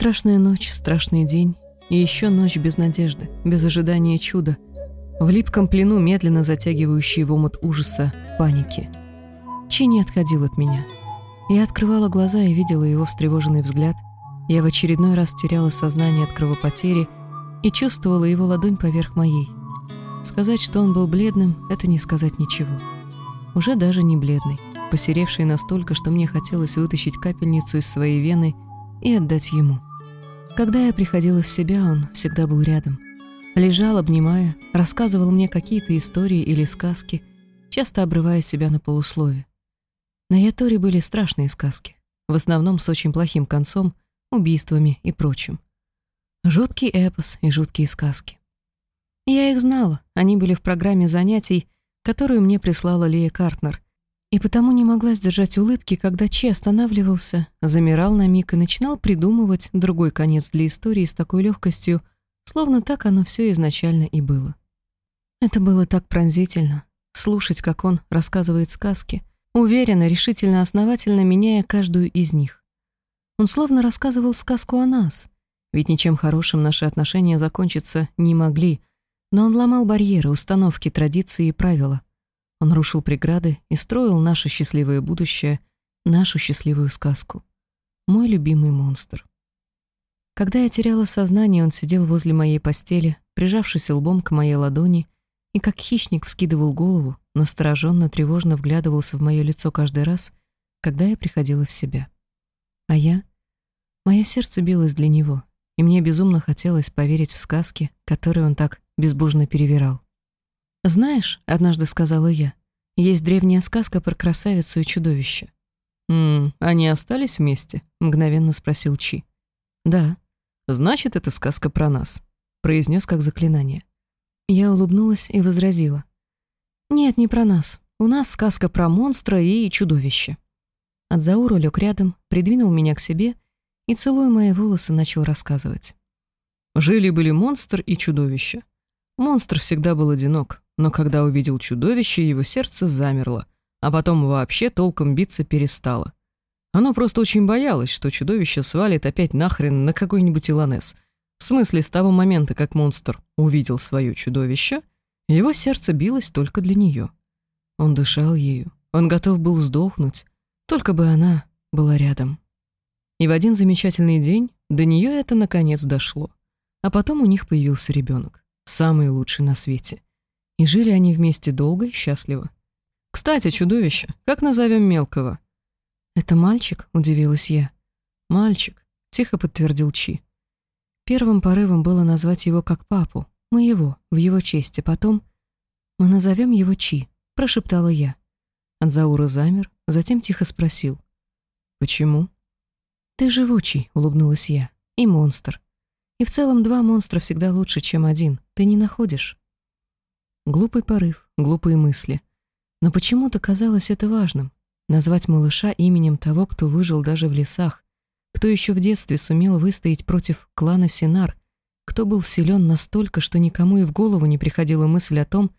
Страшная ночь, страшный день и еще ночь без надежды, без ожидания чуда, в липком плену, медленно затягивающий в омут ужаса, паники. Чи не отходил от меня. Я открывала глаза и видела его встревоженный взгляд. Я в очередной раз теряла сознание от кровопотери и чувствовала его ладонь поверх моей. Сказать, что он был бледным, это не сказать ничего. Уже даже не бледный, посеревший настолько, что мне хотелось вытащить капельницу из своей вены и отдать ему. Когда я приходила в себя, он всегда был рядом. Лежал, обнимая, рассказывал мне какие-то истории или сказки, часто обрывая себя на полуслове. На Яторе были страшные сказки, в основном с очень плохим концом, убийствами и прочим. Жуткий эпос и жуткие сказки. Я их знала, они были в программе занятий, которую мне прислала Лия Картнер, и потому не могла сдержать улыбки, когда Чи останавливался, замирал на миг и начинал придумывать другой конец для истории с такой легкостью, словно так оно все изначально и было. Это было так пронзительно, слушать, как он рассказывает сказки, уверенно, решительно, основательно меняя каждую из них. Он словно рассказывал сказку о нас, ведь ничем хорошим наши отношения закончиться не могли, но он ломал барьеры, установки, традиции и правила — он рушил преграды и строил наше счастливое будущее, нашу счастливую сказку. Мой любимый монстр. Когда я теряла сознание, он сидел возле моей постели, прижавшись лбом к моей ладони, и как хищник вскидывал голову, настороженно, тревожно вглядывался в мое лицо каждый раз, когда я приходила в себя. А я? Мое сердце билось для него, и мне безумно хотелось поверить в сказки, которые он так безбожно перевирал. «Знаешь», — однажды сказала я, — «есть древняя сказка про красавицу и чудовище». «Ммм, они остались вместе?» — мгновенно спросил Чи. «Да». «Значит, это сказка про нас», — произнес как заклинание. Я улыбнулась и возразила. «Нет, не про нас. У нас сказка про монстра и чудовище». Адзаура лег рядом, придвинул меня к себе и, целуя мои волосы, начал рассказывать. Жили-были монстр и чудовище. Монстр всегда был одинок, но когда увидел чудовище, его сердце замерло, а потом вообще толком биться перестало. Оно просто очень боялось, что чудовище свалит опять нахрен на какой-нибудь Илонес. В смысле, с того момента, как монстр увидел свое чудовище, его сердце билось только для нее. Он дышал ею, он готов был сдохнуть, только бы она была рядом. И в один замечательный день до нее это наконец дошло. А потом у них появился ребенок, самый лучший на свете — и жили они вместе долго и счастливо. «Кстати, чудовище, как назовем мелкого?» «Это мальчик?» — удивилась я. «Мальчик», — тихо подтвердил Чи. Первым порывом было назвать его как папу, моего, в его честь, а потом... «Мы назовем его Чи», — прошептала я. Анзаура замер, затем тихо спросил. «Почему?» «Ты живучий», — улыбнулась я, — «и монстр. И в целом два монстра всегда лучше, чем один, ты не находишь?» Глупый порыв, глупые мысли. Но почему-то казалось это важным — назвать малыша именем того, кто выжил даже в лесах, кто еще в детстве сумел выстоять против клана Синар, кто был силен настолько, что никому и в голову не приходила мысль о том,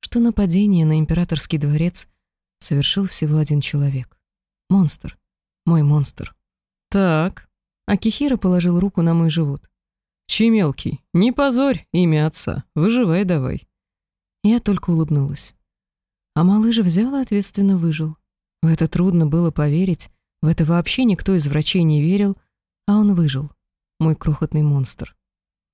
что нападение на императорский дворец совершил всего один человек. Монстр. Мой монстр. «Так». Акихира положил руку на мой живот. «Чи мелкий, не позорь имя отца, выживай давай». Я только улыбнулась. А малыш взял и ответственно выжил. В это трудно было поверить, в это вообще никто из врачей не верил, а он выжил, мой крохотный монстр.